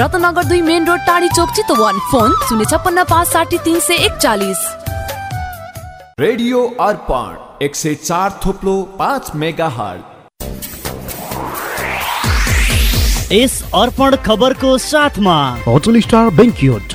रत्नगर दुई main road टाढी चोक Chitwan. Phone शून्य छप्पन्न पाँच साठी तिन सय एकचालिस। रेडियो अर्पण एक सय चार थोप्लो पाँच मेगा हट यस अर्पण खबरको साथमा। होटल स्टार बेङ्क्युट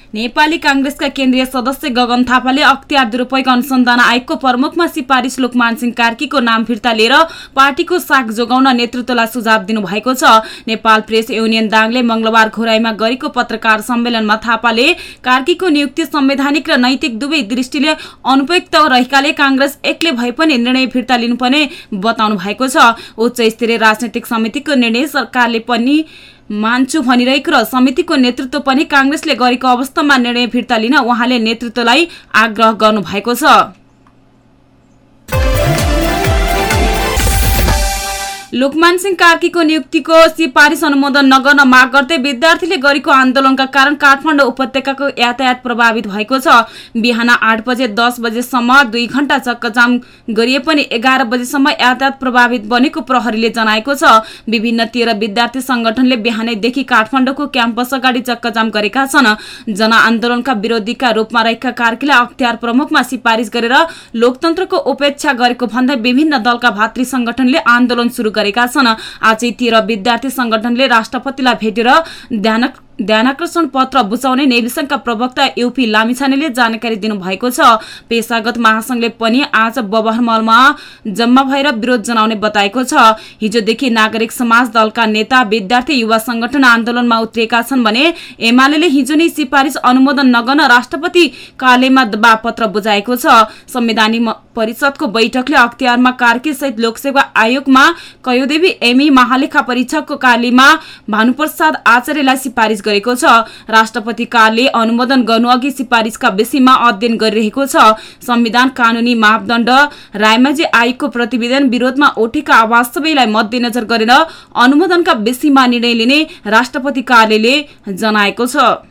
नेपाली काङ्ग्रेसका केन्द्रीय सदस्य गगन थापाले अख्तियार दुरूपयोग अनुसन्धान आयोगको प्रमुखमा सिफारिस लोकमान सिंह कार्कीको नाम फिर्ता लिएर पार्टीको साख जोगाउन नेतृत्वलाई सुझाव दिनुभएको छ। नेपाल प्रेस युनियन दाङले मंगलबार घोराईमा गरेको पत्रकार सम्मेलनमा थापाले कार्कीको नियुक्ति संवैधानिक र नैतिक दुवै दृष्टिले अनुपयुक्त रहेकाले काङ्ग्रेस एक्लै भए पनि निर्णय फिर्ता लिनुपर्ने बताउनु भएको छ। उच्च स्तरीय राजनैतिक समितिको निर्णय सरकारले पनि मान्छु भनिरहेको र समितिको नेतृत्व पनि काङ्ग्रेसले गरेको अवस्थामा निर्णय फिर्ता लिन उहाँले नेतृत्वलाई आग्रह गर्नु भएको छ। लोकमान सिंह कार्कीको नियुक्तिको सिफारिस अनुमोदन नगर्न माग गर्दै विद्यार्थीले गरेको आन्दोलनका कारण काठमाडौँ उपत्यकाको यातायात प्रभावित भएको छ। बिहान आठ बजे दस बजेसम्म दुई घण्टा चक्कजाम गरिए पनि एघार बजेसम्म यातायात प्रभावित बनेको प्रहरीले जनाएको छ। विभिन्न तेह्र विद्यार्थी संगठनले बिहानैदेखि काठमाडौँको क्याम्पस अगाडि चक्कजाम गरेका छन्। जनआन्दोलनका विरोधीका रूपमा रहेका कार्कीलाई अख्तियार प्रमुखमा सिफारिस गरेर लोकतन्त्रको उपेक्षा गरेको भन्दै विभिन्न दलका भातृ संगठनले आन्दोलन शुरू गरेका छन्। आजै तेह्र विद्यार्थी संगठनले राष्ट्रपतिलाई भेटेर ध्यान ध्यानकर्षण पत्र बुझाउने नेविसंघका प्रवक्ता युपी लामिछानेले जानकारी दिनुभएको छ। पेसागत महासंघले पनि आज बबहरमलमा जम्मा भएर विरोध जनाउने बताएको छ। हिजोदेखि नागरिक समाज दलका नेता विद्यार्थी युवा संगठन आन्दोलनमा उत्रिएका छन् भने एमाले हिजो नै सिफारिस अनुमोदन नगर्न राष्ट्रपति कार्यालयमा दबाव पत्र बुझाएको छ। संवैधानिक परिषदको बैठकले अख्तियारमा कार्की सहित लोकसेवा आयोगमा कयोदेवी एमी महालेखा परीक्षकको कार्यालयमा भानुप्रसाद आचार्यलाई सिफारिस गरेको छ। राष्ट्रपति कार्यालय अनुमोदन गर्नु अघि सिफारिसका विषयमा अध्ययन गरिरहेको छ। संविधान कानूनी मापदण्ड रायमाझी आयोगको प्रतिवेदन विरोधमा उठेका आवाज सबैलाई मध्यनजर गरेर अनुमोदनका विषयमा निर्णय लिने राष्ट्रपति कार्यालयले जनाएको छ।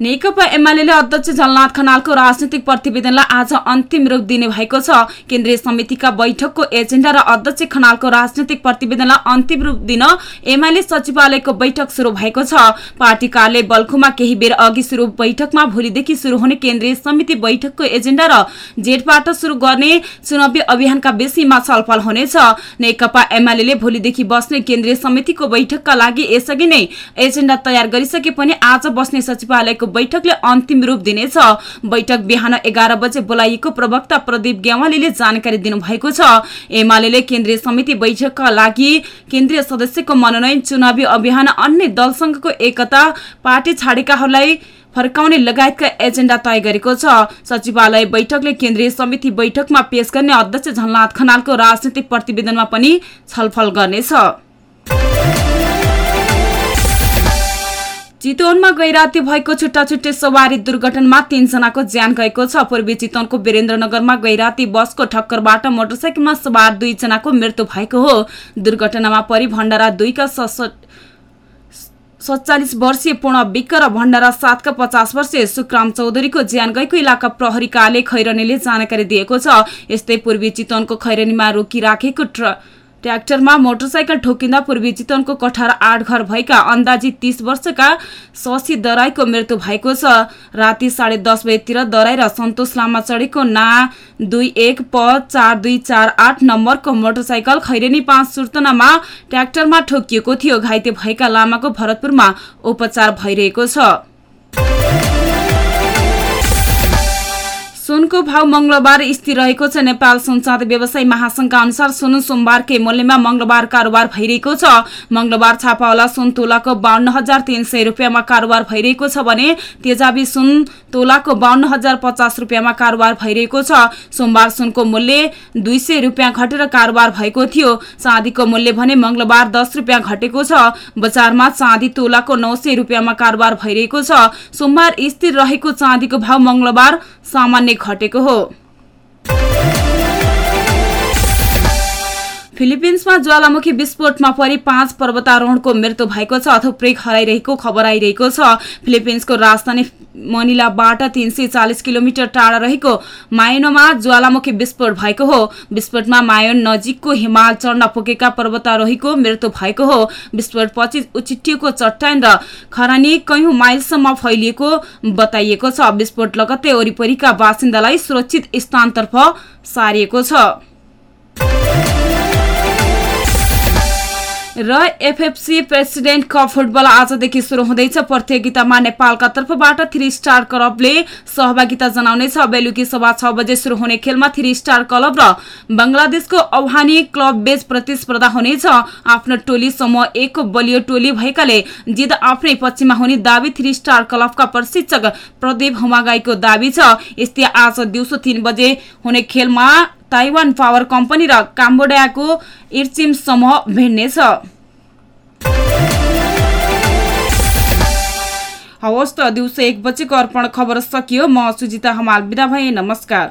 नेकपा एमाले अध्यक्ष झलनाथ खनालको राजनैतिक प्रतिवेदनलाई आज अन्तिम रूप दिने भएको छ। केन्द्रीय समितिका बैठकको एजेन्डा र अध्यक्ष खनालको राजनैतिक प्रतिवेदनलाई अन्तिम रूप दिन एमाले सचिवालयको बैठक शुरू भएको छ। पार्टी कार्यालय बल्खुमा केही बेर अघि शुरू बैठकमा भोलिदेखि शुरू हुने केन्द्रीय समिति बैठकको एजेन्डा र जेठबाट शुरू गर्ने चुनावी अभियानका विषयमा छलफल हुनेछ। नेकपा एमाले भोलिदेखि बस्ने केन्द्रीय समितिको बैठकका लागि यसअघि नै एजेन्डा तयार गरिसके पनि आज बस्ने सचिवालयको बैठकले अन्तिम रूप दिनेछ। बैठक बिहान एघार बजे बोलाइएको प्रवक्ता प्रदीप गेवालीले जानकारी दिनुभएको छ। एमाले केन्द्रीय समिति बैठकका लागि केन्द्रीय सदस्यको मनोनयन चुनावी अभियान अन्य दलसँगको एकता पार्टी छाडेकाहरूलाई फर्काउने लगायतका एजेन्डा तय गरेको छ। सचिवालय बैठकले केन्द्रीय समिति बैठकमा पेश गर्ने अध्यक्ष झलनाथ खनालको राजनीतिक प्रतिवेदनमा पनि छलफल गर्नेछ। चितवनमा गैराती भएको छुट्टा छुट्टै सवारी दुर्घटनामा तीनजनाको ज्यान गएको छ। पूर्वी चितवनको वीरेन्द्रनगरमा गैराती बसको ठक्करबाट मोटरसाइकलमा सवार दुईजनाको मृत्यु भएको हो। दुर्घटनामा परि भण्डारा दुईका सत्तालिस वर्षीय पूर्ण विक्क र भण्डारा सातका पचास वर्षीय सुक्राम चौधरीको ज्यान गएको इलाका प्रहरी कार्यालय खैरनीले जानकारी दिएको छ। यस्तै पूर्वी चितवनको खैरनीमा रोकिराखेको ट्र्याक्टरमा मोटरसाइकल ठोकिँदा पूर्वी चितवनको कठार आठ घर भएका अन्दाजी तीस वर्षका शशी दराईको मृत्यु भएको छ। राति साढे दस बजेतिर दराई र सन्तोष लामा चढेको ना दुई एक प चार दुई चार आठ नम्बरको मोटरसाइकल खैरेनी पाँच सुर्तनामा ट्र्याक्टरमा ठोकिएको थियो। घाइते भएका लामाको भरतपुरमा उपचार भइरहेको छ। सुनको भाव मंगलबार स्थिर रहेको छ। नेपाल सुनचाँद व्यवसायी महासंघका अनुसार सुन सोमबारकै मूल्यमा मंगलबार कारोबार भइरहेको छ। मंगलबार छापावाला सुन तोलाको बाहन्न हजार तीन सय रुपियाँमा कारोबार भइरहेको छ भने तेजाबी सुन तोलाको बाहन्न हजार पचास रुपियाँमा कारोबार भइरहेको छ। सोमबार सुनको मूल्य दुई सय रुपियाँ घटेर कारोबार भएको थियो। चाँदीको मूल्य भने मंगलबार दस रुपियाँ घटेको छ। बजारमा चाँदी तोलाको नौ सय रुपियाँमा कारोबार भइरहेको छ। सोमबार स्थिर रहेको चाँदीको भाव मंगलबार सामान्य घटेको हो। फिलिपिन्समा ज्वालामुखी विस्फोटमा परि पाँच पर्वतारोहणको मृत्यु भएको छ। थुप्रै हराइरहेको खबर आइरहेको छ। फिलिपिन्सको राजधानी मनिलाबाट तीन सय चालिस किलोमिटर टाढा रहेको मायोनोमा ज्वालामुखी विस्फोट भएको हो। विस्फोटमा मायोन नजिकको हिमाल चढ्न पुगेका पर्वतारोहीको मृत्यु भएको हो। विस्फोटपछि उचिटिएको चट्टान र खरानी कैयौं माइलसम्म फैलिएको बताइएको छ। विस्फोट लगत्तै वरिपरिका बासिन्दालाई सुरक्षित स्थानतर्फ सारिएको छ। र एफएफसी प्रेसिडेन्ट कप फुटबल आजदेखि शुरू हुँदैछ। प्रतियोगितामा नेपालका तर्फबाट थ्री स्टार क्लबले सहभागिता जनाउनेछ। बेलुकी सभा छ बजे शुरू हुने खेलमा थ्री स्टार क्लब र बंगलादेशको अवहानी क्लब बेच प्रतिस्पर्धा हुनेछ। आफ्नो टोली समूह एकको बलियो टोली भएकाले जित आफ्नै पक्षमा हुने दावी थ्री स्टार क्लबका प्रशिक्षक प्रदीप हुमागाईको दावी छ। यस्तै आज दिउँसो तीन बजे हुने खेलमा ताइवान पावर कम्पनी र काम्बोडियाको इर्चिम समूह भिड्नेछ हवस् त दिउँसो एक बजेको अर्पण खबर सकियो। म सुजिता हमाल बिदा भए नमस्कार।